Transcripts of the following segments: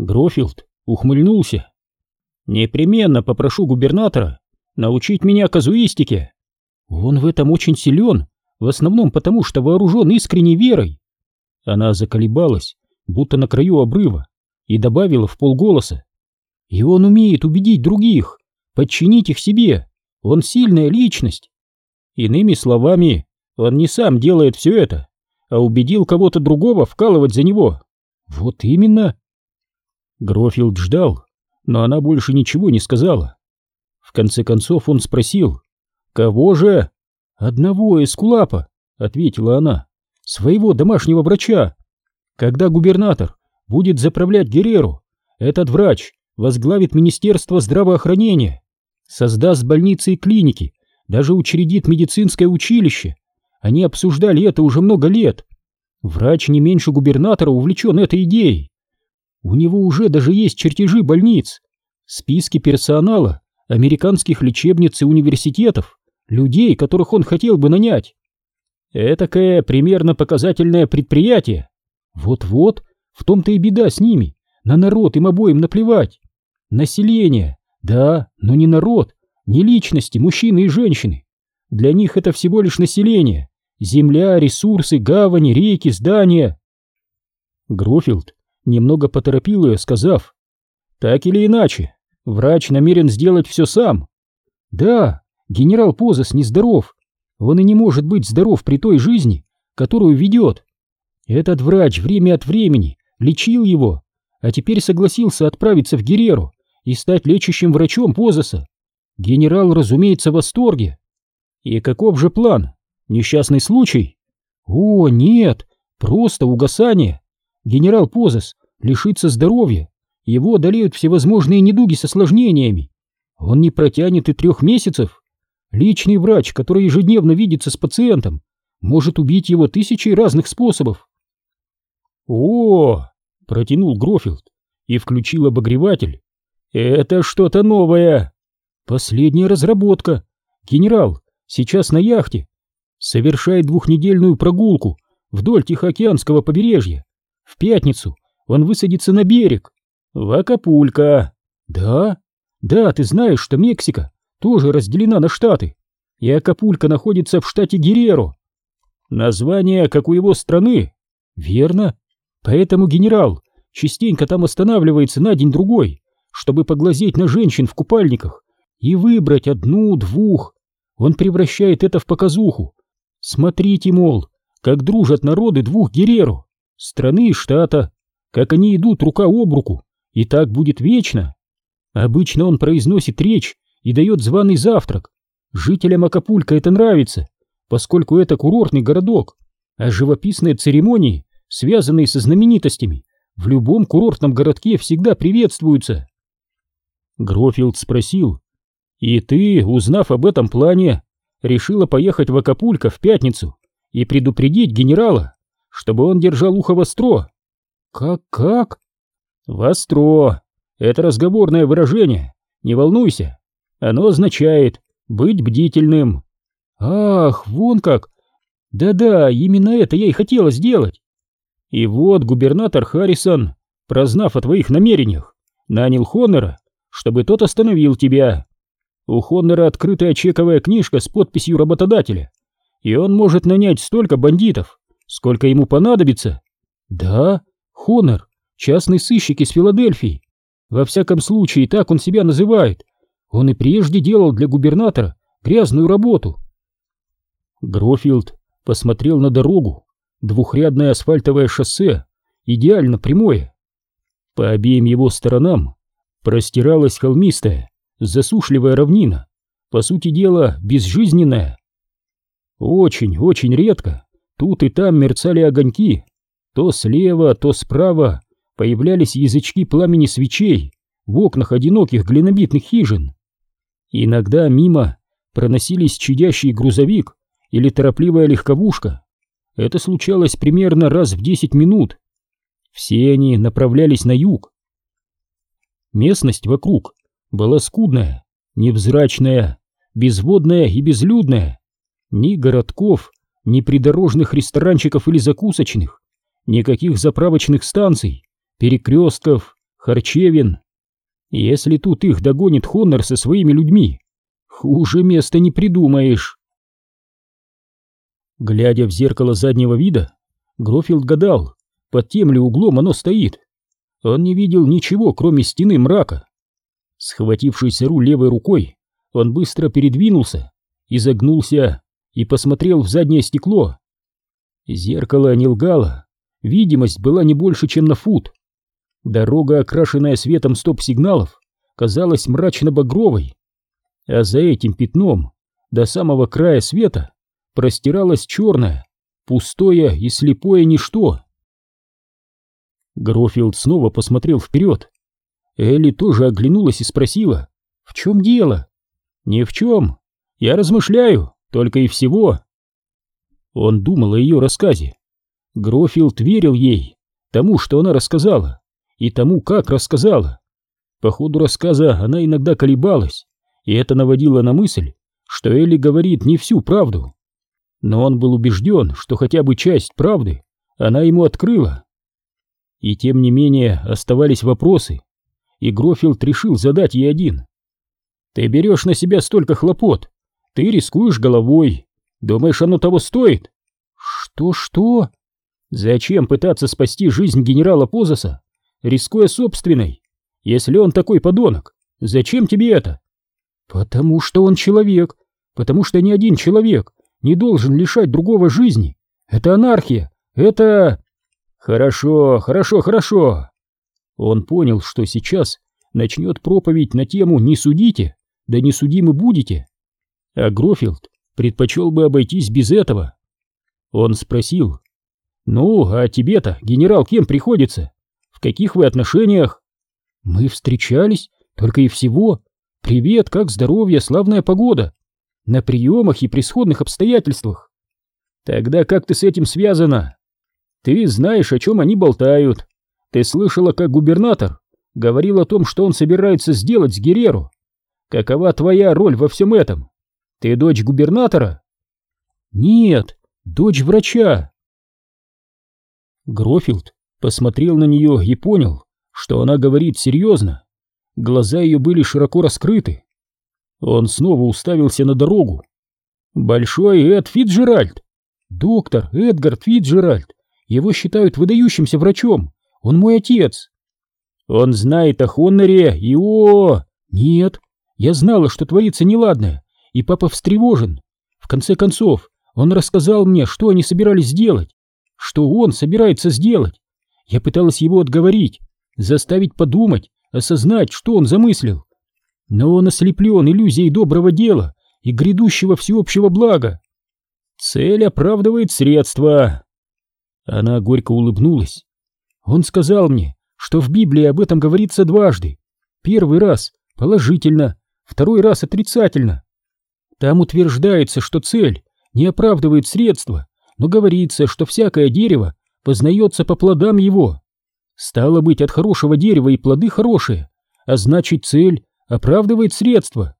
Грофилд ухмыльнулся. «Непременно попрошу губернатора научить меня казуистике. Он в этом очень силен, в основном потому, что вооружен искренней верой». Она заколебалась, будто на краю обрыва, и добавила в полголоса. «И он умеет убедить других, подчинить их себе. Он сильная личность. Иными словами, он не сам делает все это, а убедил кого-то другого вкалывать за него. Вот именно. Грофилд ждал, но она больше ничего не сказала. В конце концов он спросил, «Кого же?» «Одного из Кулапа», — ответила она, — «своего домашнего врача. Когда губернатор будет заправлять Гереру, этот врач возглавит Министерство здравоохранения, создаст больницы и клиники, даже учредит медицинское училище. Они обсуждали это уже много лет. Врач не меньше губернатора увлечен этой идеей. У него уже даже есть чертежи больниц, списки персонала, американских лечебниц и университетов, людей, которых он хотел бы нанять. Этакое примерно показательное предприятие. Вот-вот, в том-то и беда с ними. На народ им обоим наплевать. Население, да, но не народ, не личности, мужчины и женщины. Для них это всего лишь население. Земля, ресурсы, гавани, реки, здания. Грофилд немного поторопил ее, сказав, «Так или иначе, врач намерен сделать все сам». «Да, генерал Позас нездоров. Он и не может быть здоров при той жизни, которую ведет. Этот врач время от времени лечил его, а теперь согласился отправиться в Гереру и стать лечащим врачом Позаса. Генерал, разумеется, в восторге. И каков же план? Несчастный случай? О, нет, просто угасание. Генерал Позас лишится здоровья, его одолеют всевозможные недуги с осложнениями. Он не протянет и трех месяцев. Личный врач, который ежедневно видится с пациентом, может убить его тысячей разных способов. О, протянул Грофилд и включил обогреватель. Это что-то новое. Последняя разработка. Генерал сейчас на яхте совершает двухнедельную прогулку вдоль Тихоокеанского побережья. В пятницу он высадится на берег. В Акапулько. Да? Да, ты знаешь, что Мексика тоже разделена на штаты. И Акапулько находится в штате Герреро. Название, как у его страны. Верно. Поэтому генерал частенько там останавливается на день-другой, чтобы поглазеть на женщин в купальниках и выбрать одну-двух. Он превращает это в показуху, Смотрите, мол, как дружат народы двух Гереро, страны и штата, как они идут рука об руку, и так будет вечно. Обычно он произносит речь и дает званый завтрак. Жителям Акапулька это нравится, поскольку это курортный городок, а живописные церемонии, связанные со знаменитостями, в любом курортном городке всегда приветствуются. Грофилд спросил, «И ты, узнав об этом плане, решила поехать в Акапулько в пятницу и предупредить генерала, чтобы он держал ухо востро. Как-как? Востро. Это разговорное выражение. Не волнуйся. Оно означает быть бдительным. Ах, вон как. Да-да, именно это я и хотела сделать. И вот губернатор Харрисон, прознав о твоих намерениях, нанял Хоннера, чтобы тот остановил тебя. У Хоннера открытая чековая книжка с подписью работодателя, и он может нанять столько бандитов, сколько ему понадобится. Да, Хоннер, частный сыщик из Филадельфии. Во всяком случае, так он себя называет. Он и прежде делал для губернатора грязную работу. Грофилд посмотрел на дорогу. Двухрядное асфальтовое шоссе, идеально прямое. По обеим его сторонам простиралась холмистая, засушливая равнина, по сути дела, безжизненная. Очень, очень редко тут и там мерцали огоньки, то слева, то справа появлялись язычки пламени свечей в окнах одиноких глинобитных хижин. Иногда мимо проносились чадящий грузовик или торопливая легковушка. Это случалось примерно раз в десять минут. Все они направлялись на юг. Местность вокруг была скудная, невзрачная, безводная и безлюдная. Ни городков, ни придорожных ресторанчиков или закусочных, никаких заправочных станций, перекрестков, Харчевин. Если тут их догонит Хоннер со своими людьми, хуже места не придумаешь. Глядя в зеркало заднего вида, Грофилд гадал, под тем ли углом оно стоит. Он не видел ничего, кроме стены мрака. Схватившись руль левой рукой, он быстро передвинулся, изогнулся и посмотрел в заднее стекло. Зеркало не лгало, видимость была не больше, чем на фут. Дорога, окрашенная светом стоп-сигналов, казалась мрачно-багровой, а за этим пятном, до самого края света, простиралось черное, пустое и слепое ничто. Грофилд снова посмотрел вперед. Элли тоже оглянулась и спросила, «В чем дело?» «Ни в чем. Я размышляю, только и всего». Он думал о ее рассказе. Грофилд верил ей, тому, что она рассказала, и тому, как рассказала. По ходу рассказа она иногда колебалась, и это наводило на мысль, что Элли говорит не всю правду. Но он был убежден, что хотя бы часть правды она ему открыла. И тем не менее оставались вопросы, и Грофилд решил задать ей один. «Ты берешь на себя столько хлопот, ты рискуешь головой, думаешь, оно того стоит?» «Что-что?» «Зачем пытаться спасти жизнь генерала Позаса, рискуя собственной? Если он такой подонок, зачем тебе это?» «Потому что он человек, потому что ни один человек не должен лишать другого жизни. Это анархия, это...» «Хорошо, хорошо, хорошо!» Он понял, что сейчас начнет проповедь на тему «Не судите, да не судимы будете». А Грофилд предпочел бы обойтись без этого. Он спросил, «Ну, а тебе-то, генерал, кем приходится? В каких вы отношениях?» «Мы встречались, только и всего. Привет, как здоровье, славная погода. На приемах и при сходных обстоятельствах». «Тогда как ты с этим связана?» Ты знаешь, о чем они болтают. Ты слышала, как губернатор говорил о том, что он собирается сделать с Гереру. Какова твоя роль во всем этом? Ты дочь губернатора? Нет, дочь врача. Грофилд посмотрел на нее и понял, что она говорит серьезно. Глаза ее были широко раскрыты. Он снова уставился на дорогу. «Большой Эд Фитджеральд! Доктор Эдгар Фитджеральд! Его считают выдающимся врачом. Он мой отец. Он знает о Хоннере и о... Нет, я знала, что творится неладное, и папа встревожен. В конце концов, он рассказал мне, что они собирались сделать, что он собирается сделать. Я пыталась его отговорить, заставить подумать, осознать, что он замыслил. Но он ослеплен иллюзией доброго дела и грядущего всеобщего блага. Цель оправдывает средства. Она горько улыбнулась. Он сказал мне, что в Библии об этом говорится дважды. Первый раз положительно, второй раз отрицательно. Там утверждается, что цель не оправдывает средства, но говорится, что всякое дерево познается по плодам его. Стало быть, от хорошего дерева и плоды хорошие, а значит цель оправдывает средства.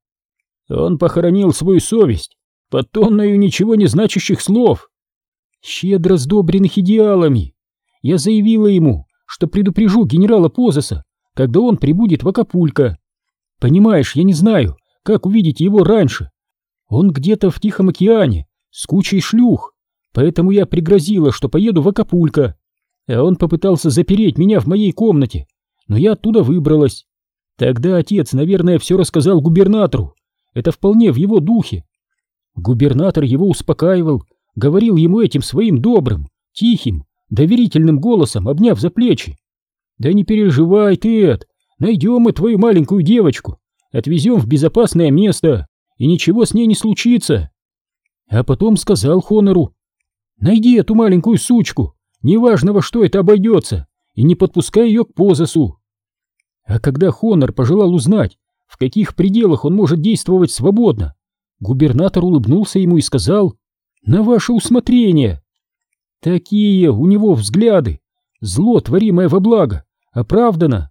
Он похоронил свою совесть под тонною ничего не значащих слов щедро сдобренных идеалами. Я заявила ему, что предупрежу генерала Позаса, когда он прибудет в Акапулько. Понимаешь, я не знаю, как увидеть его раньше. Он где-то в Тихом океане, с кучей шлюх, поэтому я пригрозила, что поеду в Акапулько. А он попытался запереть меня в моей комнате, но я оттуда выбралась. Тогда отец, наверное, все рассказал губернатору. Это вполне в его духе. Губернатор его успокаивал, говорил ему этим своим добрым, тихим, доверительным голосом, обняв за плечи. «Да не переживай ты, Эд, найдем мы твою маленькую девочку, отвезем в безопасное место, и ничего с ней не случится». А потом сказал Хонору, «Найди эту маленькую сучку, неважно во что это обойдется, и не подпускай ее к Позасу». А когда Хонор пожелал узнать, в каких пределах он может действовать свободно, губернатор улыбнулся ему и сказал, на ваше усмотрение. Такие у него взгляды. Зло, творимое во благо, оправдано.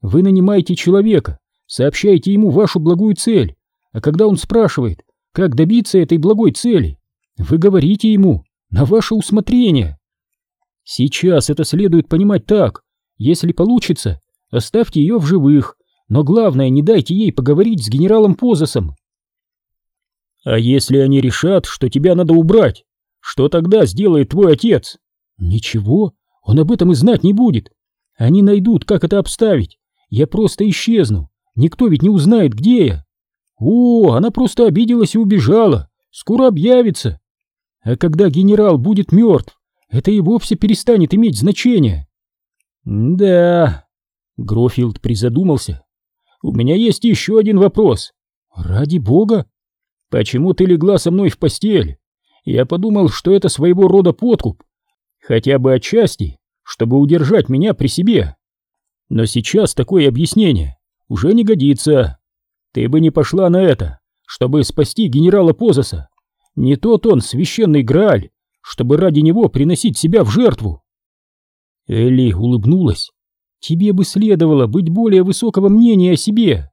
Вы нанимаете человека, сообщаете ему вашу благую цель, а когда он спрашивает, как добиться этой благой цели, вы говорите ему на ваше усмотрение. Сейчас это следует понимать так. Если получится, оставьте ее в живых, но главное, не дайте ей поговорить с генералом Позасом. А если они решат, что тебя надо убрать, что тогда сделает твой отец? Ничего, он об этом и знать не будет. Они найдут, как это обставить. Я просто исчезну. Никто ведь не узнает, где я. О, она просто обиделась и убежала. Скоро объявится. А когда генерал будет мертв, это и вовсе перестанет иметь значение. Да, Грофилд призадумался. У меня есть еще один вопрос. Ради бога. Почему ты легла со мной в постель? Я подумал, что это своего рода подкуп. Хотя бы отчасти, чтобы удержать меня при себе. Но сейчас такое объяснение уже не годится. Ты бы не пошла на это, чтобы спасти генерала Позаса. Не тот он священный Грааль, чтобы ради него приносить себя в жертву. Элли улыбнулась. Тебе бы следовало быть более высокого мнения о себе.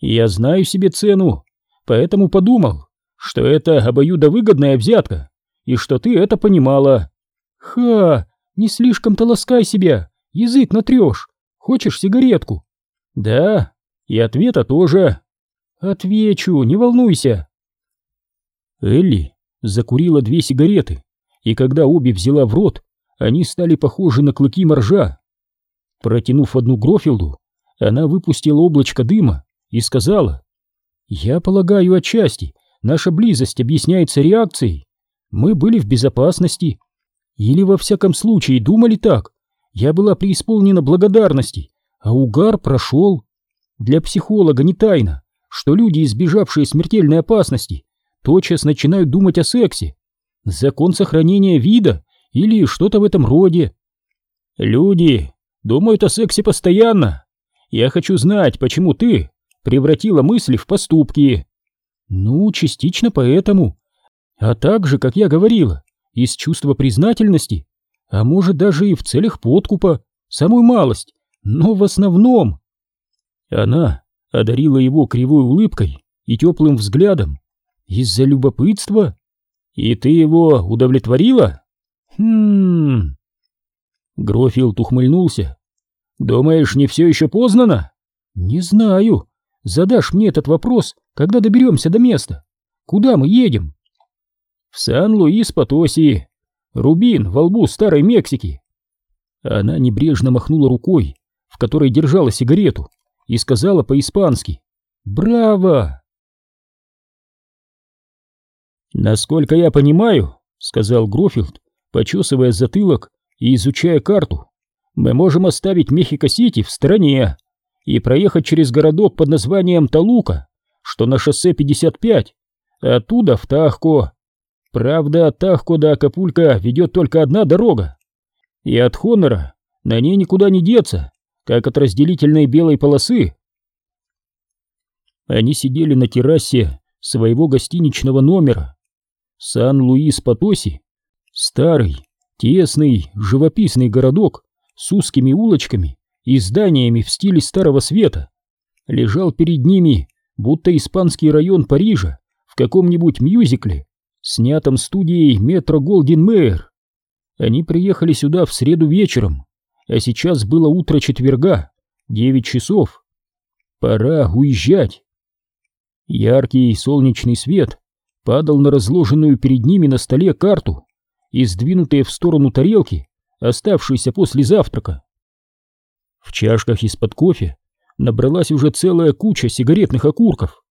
Я знаю себе цену, поэтому подумал, что это обоюдовыгодная взятка, и что ты это понимала. Ха, не слишком-то ласкай себя, язык натрешь. Хочешь сигаретку? Да, и ответа тоже. Отвечу, не волнуйся. Элли закурила две сигареты, и когда обе взяла в рот, они стали похожи на клыки моржа. Протянув одну Грофилду, она выпустила облачко дыма и сказала, «Я полагаю, отчасти наша близость объясняется реакцией. Мы были в безопасности. Или, во всяком случае, думали так. Я была преисполнена благодарности, а угар прошел. Для психолога не тайна, что люди, избежавшие смертельной опасности, тотчас начинают думать о сексе. Закон сохранения вида или что-то в этом роде. Люди думают о сексе постоянно. Я хочу знать, почему ты превратила мысли в поступки. Ну, частично поэтому. А также, как я говорила, из чувства признательности, а может даже и в целях подкупа, самую малость, но в основном... Она одарила его кривой улыбкой и теплым взглядом. Из-за любопытства? И ты его удовлетворила? Хм... Грофилд ухмыльнулся. «Думаешь, не все еще познано?» «Не знаю. Задашь мне этот вопрос, когда доберемся до места. Куда мы едем?» «В Сан-Луис-Потоси. Рубин во лбу старой Мексики». Она небрежно махнула рукой, в которой держала сигарету, и сказала по-испански «Браво!». «Насколько я понимаю», — сказал Грофилд, почесывая затылок и изучая карту, мы можем оставить Мехико-Сити в стороне и проехать через городок под названием Талука, что на шоссе 55, оттуда в Тахко. Правда, от Тахко до Акапулько ведет только одна дорога, и от Хонора на ней никуда не деться, как от разделительной белой полосы. Они сидели на террасе своего гостиничного номера. Сан-Луис-Потоси, старый, тесный, живописный городок с узкими улочками и зданиями в стиле Старого Света, лежал перед ними, будто испанский район Парижа в каком-нибудь мюзикле, снятом студией Метро Голден Мэйр. Они приехали сюда в среду вечером, а сейчас было утро четверга, девять часов. Пора уезжать. Яркий солнечный свет падал на разложенную перед ними на столе карту и сдвинутые в сторону тарелки оставшийся после завтрака. В чашках из-под кофе набралась уже целая куча сигаретных окурков.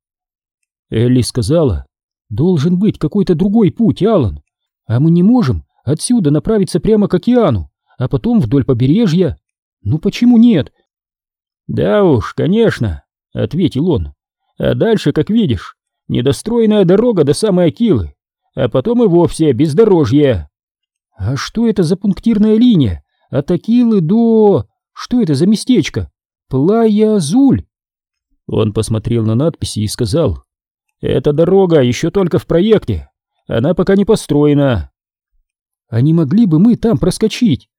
Элли сказала, должен быть какой-то другой путь, Алан, а мы не можем отсюда направиться прямо к океану, а потом вдоль побережья. Ну почему нет? Да уж, конечно, ответил он. А дальше, как видишь, недостроенная дорога до самой Акилы, а потом и вовсе бездорожье. А что это за пунктирная линия? От Акилы до... Что это за местечко? Плая-Азуль? Он посмотрел на надписи и сказал. Эта дорога еще только в проекте. Она пока не построена. А не могли бы мы там проскочить?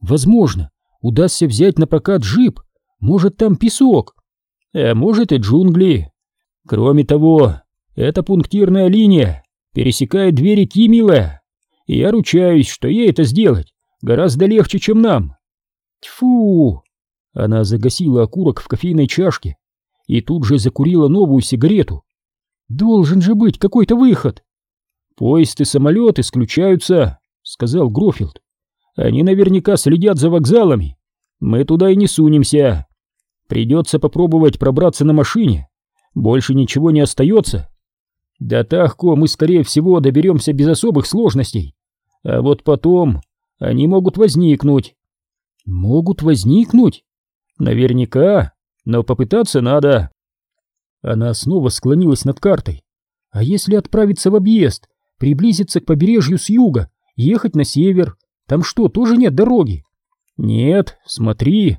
Возможно, удастся взять на прокат джип. Может, там песок. А может и джунгли. Кроме того, эта пунктирная линия пересекает две реки, милая и я ручаюсь, что ей это сделать гораздо легче, чем нам. Тьфу! Она загасила окурок в кофейной чашке и тут же закурила новую сигарету. Должен же быть какой-то выход. Поезд и самолет исключаются, сказал Грофилд. Они наверняка следят за вокзалами. Мы туда и не сунемся. Придется попробовать пробраться на машине. Больше ничего не остается. До Тахко мы, скорее всего, доберемся без особых сложностей. А вот потом они могут возникнуть. Могут возникнуть? Наверняка, но попытаться надо. Она снова склонилась над картой. А если отправиться в объезд, приблизиться к побережью с юга, ехать на север, там что, тоже нет дороги? Нет, смотри.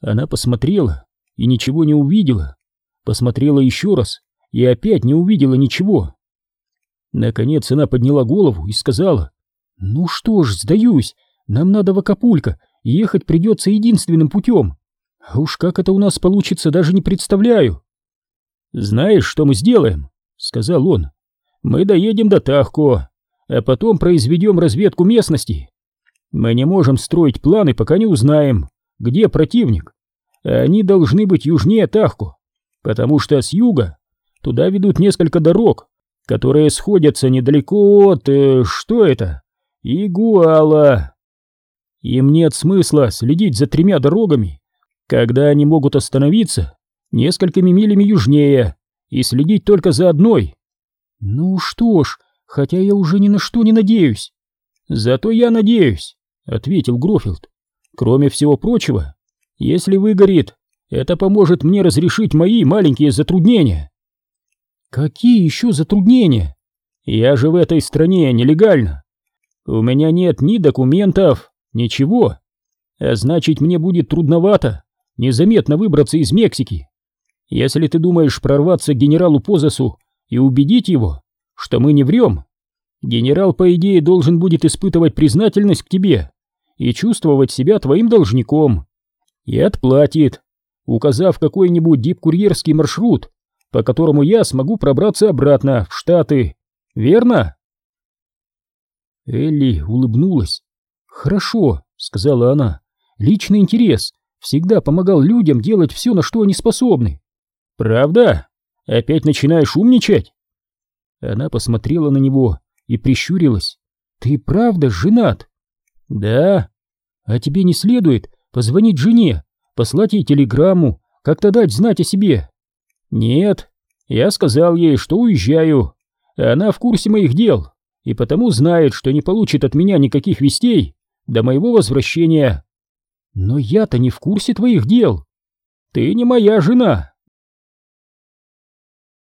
Она посмотрела и ничего не увидела. Посмотрела еще раз и опять не увидела ничего. Наконец она подняла голову и сказала, «Ну что ж, сдаюсь, нам надо в Акапулько, ехать придется единственным путем. А уж как это у нас получится, даже не представляю». «Знаешь, что мы сделаем?» — сказал он. «Мы доедем до Тахко, а потом произведем разведку местности. Мы не можем строить планы, пока не узнаем, где противник. Они должны быть южнее Тахко, потому что с юга туда ведут несколько дорог, которые сходятся недалеко от... Э, что это? Игуала. Им нет смысла следить за тремя дорогами, когда они могут остановиться несколькими милями южнее и следить только за одной. Ну что ж, хотя я уже ни на что не надеюсь. Зато я надеюсь, ответил Грофилд. Кроме всего прочего, если выгорит, это поможет мне разрешить мои маленькие затруднения. Какие еще затруднения? Я же в этой стране нелегально. У меня нет ни документов, ничего. А значит, мне будет трудновато незаметно выбраться из Мексики. Если ты думаешь прорваться к генералу Позасу и убедить его, что мы не врем, генерал, по идее, должен будет испытывать признательность к тебе и чувствовать себя твоим должником. И отплатит, указав какой-нибудь дипкурьерский маршрут, по которому я смогу пробраться обратно в Штаты. Верно? Элли улыбнулась. «Хорошо», — сказала она, — «личный интерес всегда помогал людям делать все, на что они способны. «Правда? Опять начинаешь умничать?» Она посмотрела на него и прищурилась. «Ты правда женат?» «Да». «А тебе не следует позвонить жене, послать ей телеграмму, как-то дать знать о себе?» «Нет. Я сказал ей, что уезжаю. Она в курсе моих дел и потому знает, что не получит от меня никаких вестей до моего возвращения». «Но я-то не в курсе твоих дел. Ты не моя жена».